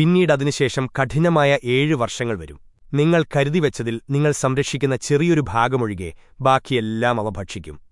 പിന്നീടതിനുശേഷം കഠിനമായ ഏഴു വർഷങ്ങൾ വരും. നിങ്ങൾ കരുതിവെച്ചതിൽ നിങ്ങൾ സംരക്ഷിക്കുന്ന ചെറിയൊരു ഭാഗമൊഴികെ ബാക്കിയെല്ലാം അവ ഭക്ഷിക്കും